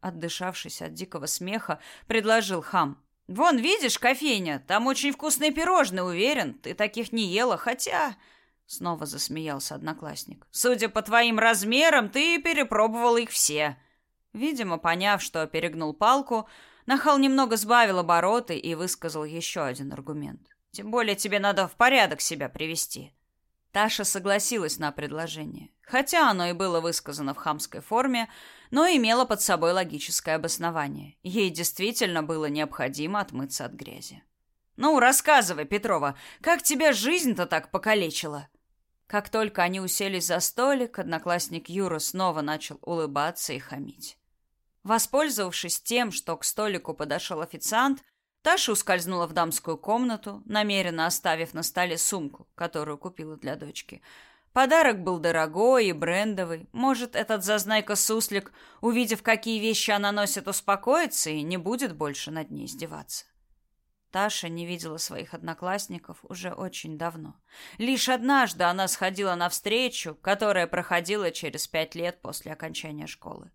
Отдышавшись от дикого смеха, предложил хам. «Вон, видишь, кофейня, там очень вкусные пирожные, уверен. Ты таких не ела, хотя...» Снова засмеялся одноклассник. «Судя по твоим размерам, ты перепробовал их все». Видимо, поняв, что перегнул палку, Нахал немного сбавил обороты и высказал еще один аргумент. «Тем более тебе надо в порядок себя привести. Таша согласилась на предложение, хотя оно и было высказано в хамской форме, но имело под собой логическое обоснование. Ей действительно было необходимо отмыться от грязи. «Ну, рассказывай, Петрова, как тебя жизнь-то так покалечила?» Как только они уселись за столик, одноклассник Юра снова начал улыбаться и хамить. Воспользовавшись тем, что к столику подошел официант, Таша ускользнула в дамскую комнату, намеренно оставив на столе сумку, которую купила для дочки. Подарок был дорогой и брендовый. Может, этот зазнайка-суслик, увидев, какие вещи она носит, успокоится и не будет больше над ней издеваться. Таша не видела своих одноклассников уже очень давно. Лишь однажды она сходила на встречу, которая проходила через пять лет после окончания школы.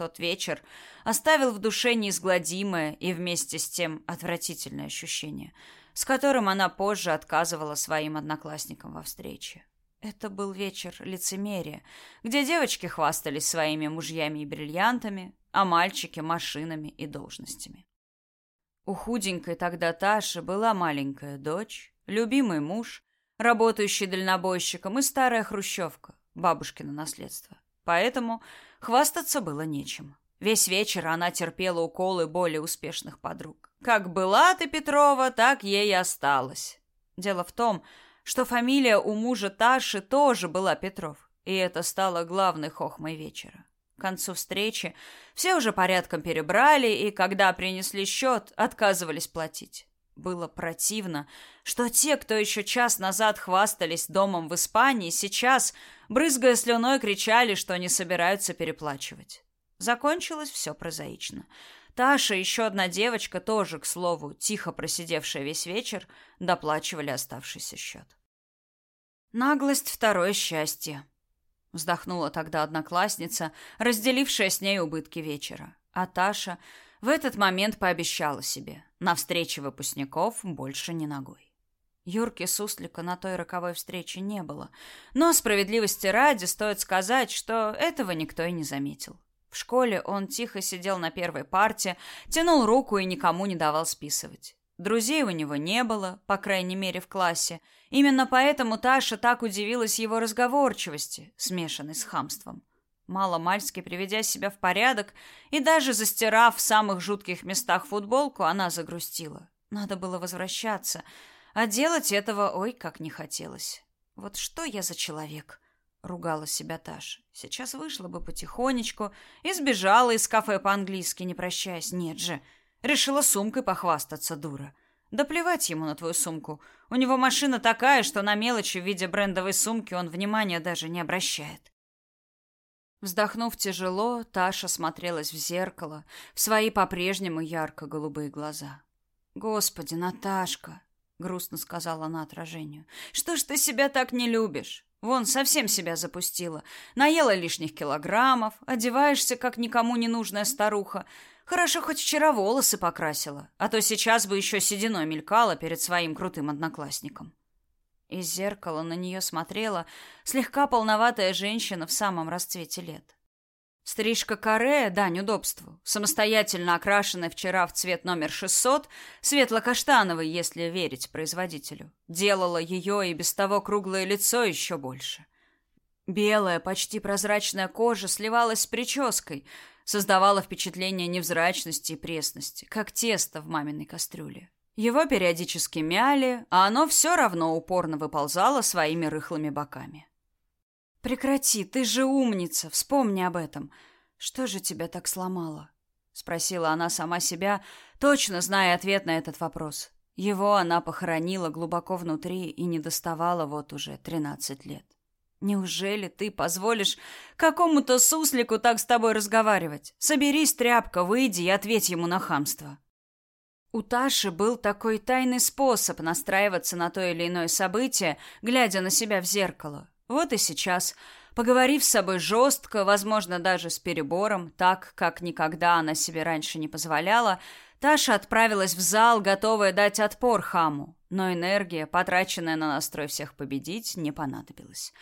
Тот вечер оставил в душе неизгладимое и вместе с тем отвратительное ощущение, с которым она позже отказывала своим одноклассникам во встрече. Это был вечер лицемерия, где девочки хвастались своими мужьями и бриллиантами, а мальчики – машинами и должностями. У худенькой тогда Таши была маленькая дочь, любимый муж, работающий дальнобойщиком и старая хрущевка, бабушкино наследство. Поэтому хвастаться было нечем. Весь вечер она терпела уколы более успешных подруг. Как была ты, Петрова, так ей и осталось. Дело в том, что фамилия у мужа Таши тоже была Петров, и это стало главной хохмой вечера. К концу встречи все уже порядком перебрали, и когда принесли счет, отказывались платить. Было противно, что те, кто еще час назад хвастались домом в Испании, сейчас, брызгая слюной, кричали, что не собираются переплачивать. Закончилось все прозаично. Таша, еще одна девочка, тоже, к слову, тихо просидевшая весь вечер, доплачивали оставшийся счет. Наглость — второе счастье. Вздохнула тогда одноклассница, разделившая с ней убытки вечера. А Таша в этот момент пообещала себе, на встрече выпускников больше не ногой. Юрки Суслика на той роковой встрече не было, но справедливости ради стоит сказать, что этого никто и не заметил. В школе он тихо сидел на первой парте, тянул руку и никому не давал списывать. Друзей у него не было, по крайней мере, в классе. Именно поэтому Таша так удивилась его разговорчивости, смешанной с хамством. Мало-мальски приведя себя в порядок и даже застирав в самых жутких местах футболку, она загрустила. Надо было возвращаться, а делать этого ой как не хотелось. Вот что я за человек, ругала себя Таша. Сейчас вышла бы потихонечку и сбежала из кафе по-английски, не прощаясь. Нет же, решила сумкой похвастаться, дура. Да плевать ему на твою сумку. У него машина такая, что на мелочи в виде брендовой сумки он внимания даже не обращает. Вздохнув тяжело, Таша смотрелась в зеркало, в свои по-прежнему ярко-голубые глаза. «Господи, Наташка!» — грустно сказала она отражению. «Что ж ты себя так не любишь? Вон, совсем себя запустила. Наела лишних килограммов, одеваешься, как никому не нужная старуха. Хорошо, хоть вчера волосы покрасила, а то сейчас бы еще сединой мелькала перед своим крутым одноклассником». Из зеркала на нее смотрела слегка полноватая женщина в самом расцвете лет. Стрижка каре, дань удобству, самостоятельно окрашенная вчера в цвет номер 600, светло-каштановый, если верить производителю, делала ее и без того круглое лицо еще больше. Белая, почти прозрачная кожа сливалась с прической, создавала впечатление невзрачности и пресности, как тесто в маминой кастрюле. Его периодически мяли, а оно все равно упорно выползало своими рыхлыми боками. «Прекрати, ты же умница, вспомни об этом. Что же тебя так сломало?» — спросила она сама себя, точно зная ответ на этот вопрос. Его она похоронила глубоко внутри и не доставала вот уже тринадцать лет. «Неужели ты позволишь какому-то суслику так с тобой разговаривать? Соберись, тряпка, выйди и ответь ему на хамство». У Таши был такой тайный способ настраиваться на то или иное событие, глядя на себя в зеркало. Вот и сейчас Поговорив с собой жестко, возможно, даже с перебором, так, как никогда она себе раньше не позволяла, Таша отправилась в зал, готовая дать отпор хаму. Но энергия, потраченная на настрой всех победить, не понадобилась.